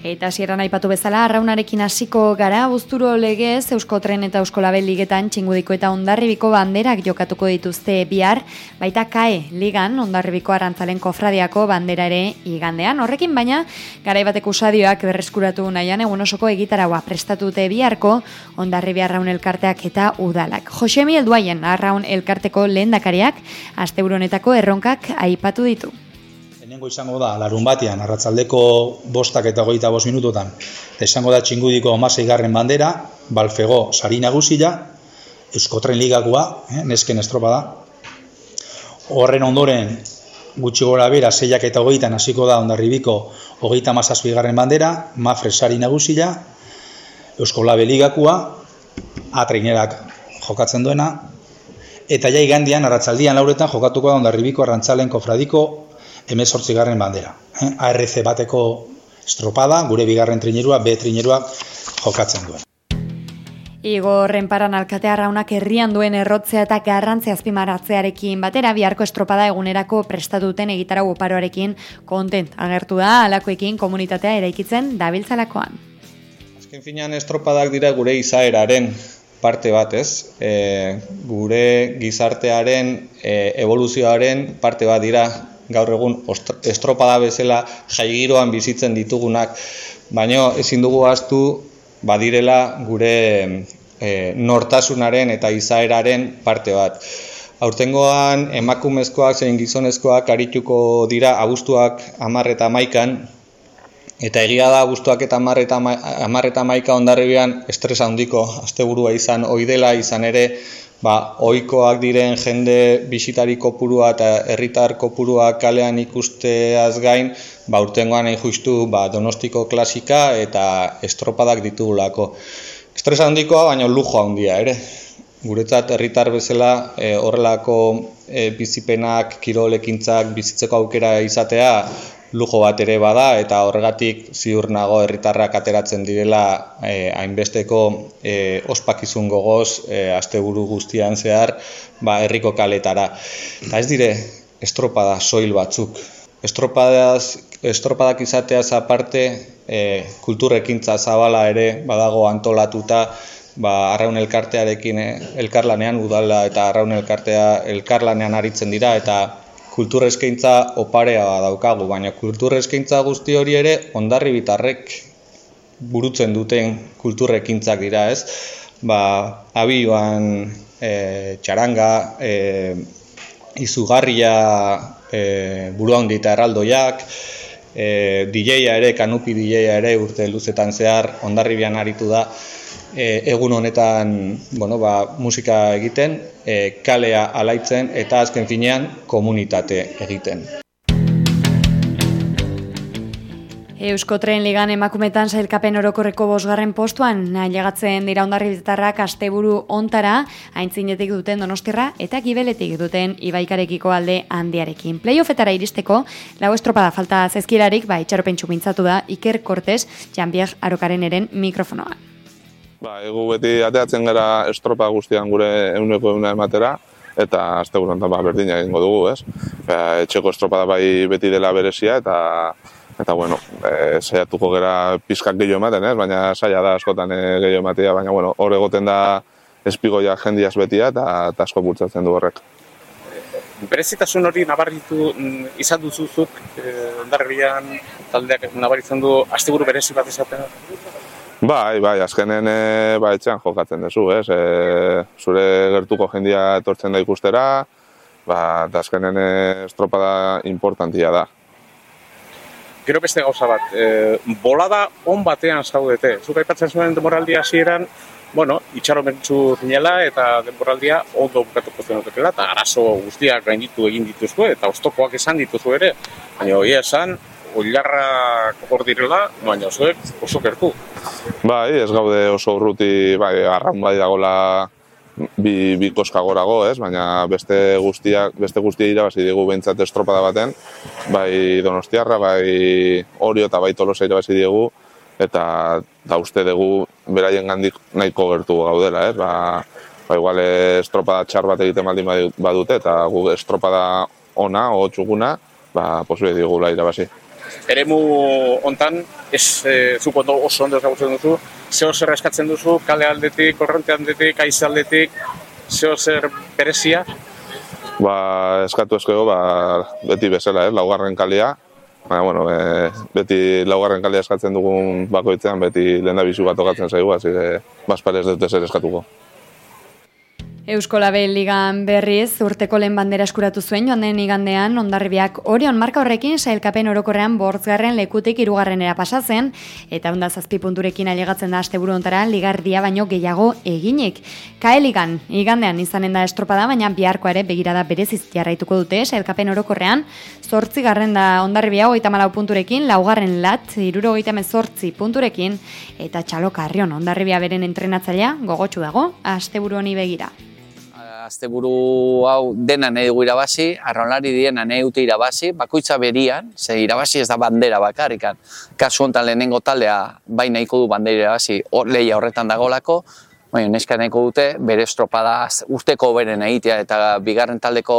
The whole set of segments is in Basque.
Eta sieran aipatu bezala, arraunarekin hasiko gara, buzturo legez, Eusko Tren eta Eusko Label ligetan txingudiko eta ondarribiko banderak jokatuko dituzte bihar, baita kae ligan ondarribiko arantzalen kofradiako bandera ere igandean. Horrekin baina, gara bateko usadioak berreskuratu nahian egun osoko egitaragua prestatute biharko ondarribi arraun elkarteak eta udalak. Josemi Elduaien arraun elkarteko lehendakariak, aste erronkak aipatu ditu lehenengo izango da, larun batean, arratzaldeko bostak eta goita bost minutotan, eta izango da txingudiko amasei garren bandera, balfego sari nagusila, euskotren ligakoa, eh, nesken estropa da. Horren ondoren, gutxi gora bera, zeiak eta hogeitan hasiko da ondarribiko hogeita mazazpi garren bandera, mafre sari nagusila, eusko labe atreinerak jokatzen duena, eta jai gandian, arratzaldian lauretan, jokatuko da ondarribiko arrantzalen kofradiko emezortzi garren bandera. Eh? ARC bateko estropada, gure bigarren trinerua, B trinerua jokatzen duen. Igo renparan alkatea raunak herrian duen errotzea eta garrantzea azpimaratzearekin batera biharko estropada egunerako prestatuten egitara guparoarekin kontent agertu da alakoekin komunitatea eraikitzen dabiltzalakoan. Azken finean estropadak dira gure izaeraren parte bat ez, e, gure gizartearen e, evoluzioaren parte bat dira gaur egun estropada bezala jaigiroan bizitzen ditugunak, baino ezin dugu astu badirela gure e, nortasunaren eta izaeraren parte bat. Aurtengoan emakumezkoak zein gizonezkoak arituko dira abuztuak amarreta maikan, eta egia da abuztuak eta amarreta maika ondarribian estresa handiko, asteburua izan oidela, izan ere ba, oikoak diren jende bisitari kopurua eta herritar kopurua kalean ikusteaz gain, ba, urtengoan nahi justu ba, donostiko klasika eta estropadak ditugulako. Estresa handikoa, baina lujo handia ere. Guretzat herritar bezala e, horrelako e, bizipenak, kirolekintzak bizitzeko aukera izatea lujo bat ere bada eta horregatik ziur nago herritarrak ateratzen direla eh, hainbesteko eh, ospakizun gogoz eh, asteburu guztian zehar ba, herriko kaletara. Eta ez dire estropada soil batzuk. Estropadaz, estropadak izateaz aparte eh, kulturrekintza zabala ere badago antolatuta ba, arraun elkartearekin eh, elkarlanean udala eta arraun elkartea elkarlanean aritzen dira eta kultur eskaintza oparea daukagu, baina kultur eskaintza guzti hori ere ondarri bitarrek burutzen duten kulturrekintzak dira, ez? Ba, abioan e, txaranga, e, izugarria e, buru handi eta erraldoiak, e, DJ-a ere, kanupi DJ-a ere urte luzetan zehar ondarribian aritu da, e, egun honetan bueno, ba, musika egiten, e, kalea alaitzen eta azken finean komunitate egiten. Eusko Tren Ligan emakumetan zailkapen orokorreko bosgarren postuan nahiagatzen dira ondarri bizitarrak asteburu ontara haintzinetik duten donostirra eta gibeletik duten ibaikarekiko alde handiarekin. Playoffetara iristeko, lau estropada falta zezkirarik, ba, itxaropen txumintzatu da Iker Cortés, Jambiak Arokaren eren mikrofonoa. Ba, egu beti ateatzen gara estropa guztian gure euneko euna ematera, eta azte burontan ba, berdina egingo dugu, ez? Ba, etxeko estropa da bai beti dela berezia, eta eta bueno, e, saiatuko gera pizkak gehiago ematen, ez? Baina saia da askotan e, gehiago ematea, baina bueno, hor egoten da espigoia jendiaz betia, eta, eta asko bultzatzen du horrek. Berezitasun hori nabarritu mm, izan duzuzuk, eh, ondarribian taldeak nabaritzen du, asteburu berezi bat izaten? Bai, bai, azkenen e, ba, etxean jokatzen duzu, ez? E, zure gertuko jendia etortzen da ikustera, ba, eta azkenen e, estropada importantia da. Gero beste gauza bat, e, bolada on batean zaudete. Zuk aipatzen zuen demoraldia hasieran, bueno, itxaro mentzu zinela eta denboraldia ondo bukatuko zenotokela, eta arazo guztiak gainditu egin dituzue, eta oztopoak esan dituzu ere, baina hori esan, oilarrak hor direla, baina zuek oso kertu. Bai, ez gaude oso urruti, bai, arraun bai dagoela bi, bi koska gorago, ez? baina beste guztiak, beste guztia irabazi digu behintzat estropada baten, bai donostiarra, bai orio eta bai tolosa irabazi digu, eta da uste dugu beraien gandik nahiko gertu gaudela, ez? Ba, ba igual estropada txar bat egiten baldin badute, eta gu estropada ona, o txuguna, ba, posibide digula irabazi. Eremu hontan ez e, zuk ondo oso ondo ezagutzen duzu, zeo zer eskatzen duzu, kale aldetik, korrente aldetik, aiz aldetik, zeo zer berezia? Ba, eskatu eskego, ba, beti bezala, eh, laugarren kalia, Baina, bueno, e, beti laugarren kalia eskatzen dugun bakoitzean, beti lehen bat okatzen zaigu, hasi que, bazparez dut ezer eskatuko. Euskolabel ligan berriz, urteko lehen bandera eskuratu zuen joan den igandean, ondarribiak orion marka horrekin sailkapen orokorrean bortzgarren lekutik irugarrenera pasatzen, eta onda zazpi punturekin ailegatzen da asteburu ontara ligardia baino gehiago eginik. Kaeligan, igandean izanen da estropada, baina biharko ere begirada bereziz jarraituko dute sailkapen orokorrean, zortzi garren da ondarribia hogeita malau punturekin, laugarren lat, iruro hogeita zortzi punturekin, eta txaloka arrion ondarribia beren entrenatzailea gogotsu dago, asteburu honi begira asteburu hau dena nahi dugu irabazi, arraunlari diena nahi dute irabazi, bakoitza berian, ze irabazi ez da bandera bakarrikan. Kasu honetan lehenengo taldea bai nahiko du bandera irabazi hor lehia horretan dagolako, baina neska nahiko dute bere estropada usteko beren egitea eta bigarren taldeko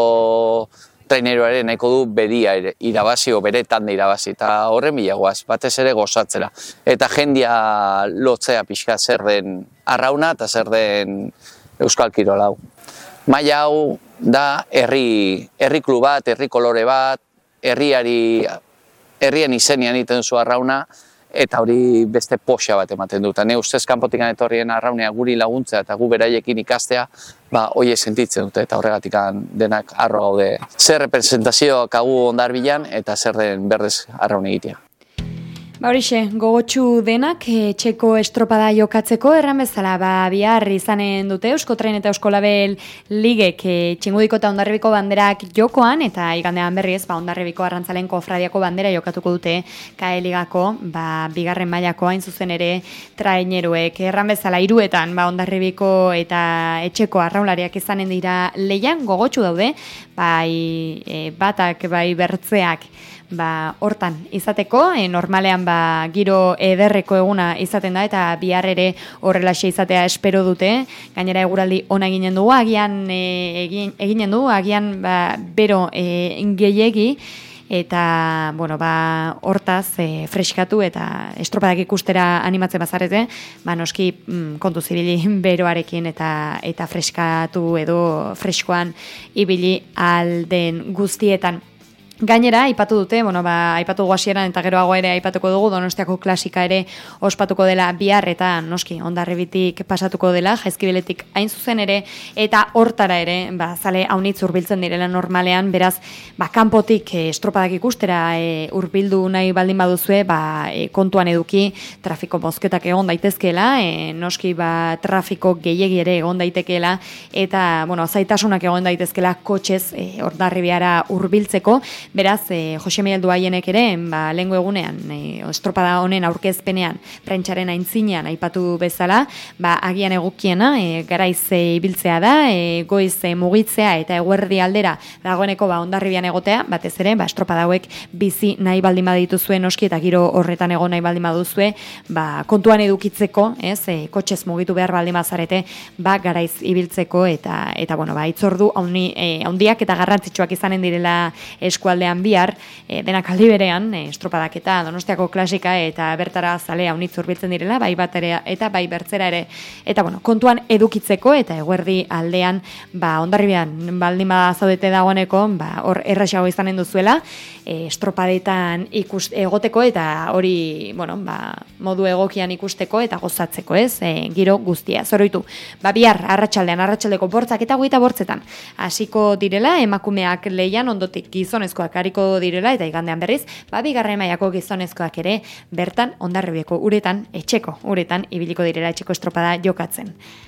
traineroaren nahiko du beria irabazi o bere tanda irabazi eta horren bilagoaz, batez ere gozatzera. Eta jendia lotzea pixka zer den arrauna eta zer den Euskal Kirolau maila hau da herri herri klub bat, herri kolore bat, herriari herrien izenian egiten zu arrauna eta hori beste poxa bat ematen dut. Ne ustez kanpotik etorrien arraunea guri laguntzea eta gu beraiekin ikastea, ba hoie sentitzen dute eta horregatik denak arro gaude. Zer representazioak kagu ondarbilan eta zer den berdez arraun egitea. Ba gogotsu denak, e, txeko estropada jokatzeko, erran bezala, ba, bihar izanen dute, Eusko Tren eta Eusko Label ligek e, txingudiko eta ondarribiko banderak jokoan, eta igandean berriz, ba, ondarribiko arrantzalen kofradiako bandera jokatuko dute, kae ligako, ba, bigarren mailako hain zuzen ere, traineruek, erran bezala, iruetan, ba, ondarribiko eta etxeko arraulariak izanen dira leian, gogotsu daude, bai, e, batak, bai, bertzeak, ba, hortan izateko, e, normalean ba, giro ederreko eguna izaten da, eta bihar ere horrelaxe izatea espero dute, gainera eguraldi ona eginen dugu, agian e, egin, eginen du, agian ba, bero e, gehiegi, eta bueno, ba, hortaz e, freskatu eta estropadak ikustera animatzen bazarete, ba, noski mm, kontu zibili beroarekin eta eta freskatu edo freskoan ibili alden guztietan. Gainera, aipatu dute, bueno, ba, aipatu guasieran eta geroago ere aipatuko dugu, donostiako klasika ere ospatuko dela bihar eta noski, ondarribitik pasatuko dela, jaizkibiletik hain zuzen ere, eta hortara ere, ba, zale haunitz urbiltzen direla normalean, beraz, ba, kanpotik e, estropadak ikustera e, urbildu nahi baldin baduzue, ba, e, kontuan eduki, trafiko bozketak egon daitezkeela, e, noski, ba, trafiko gehiegi ere egon daitekeela, eta, bueno, zaitasunak egon daitezkeela kotxez e, ondarribiara urbiltzeko, Beraz, e, Jose Miguel Duaienek ere, ba, lengo egunean, e, estropada honen aurkezpenean, prentsaren aintzinean aipatu bezala, ba, agian egukiena, e, garaiz e, ibiltzea da, e, goiz mugitzea eta eguerdi aldera dagoeneko ba, ondarribian egotea, batez ere, ba, estropada hauek bizi nahi baldin baditu zuen oski eta giro horretan egon nahi baldin baduzue, ba, kontuan edukitzeko, ez, e, kotxez mugitu behar baldin bazarete, ba, garaiz ibiltzeko eta, eta bueno, ba, itzordu haundi, e, haundiak eta garrantzitsuak izanen direla eskualde aldean bihar, e, denak aldi berean, e, estropadak eta donostiako klasika eta bertara zalea unitz urbiltzen direla, bai batera eta bai bertzera ere. Eta bueno, kontuan edukitzeko eta eguerdi aldean, ba, ondarribian baldin bada zaudete dagoeneko, ba, hor erraxago izanen duzuela, e, estropadetan ikust, egoteko eta hori, bueno, ba, modu egokian ikusteko eta gozatzeko, ez, e, giro guztia. Zoroitu, ba, bihar, arratsaldean arratsaldeko bortzak eta guita bortzetan. Hasiko direla, emakumeak leian ondotik gizonezkoak hariko direla eta igandean berriz, ba bigarren mailako gizonezkoak ere bertan ondarribieko uretan etxeko uretan ibiliko direla etxeko estropada jokatzen.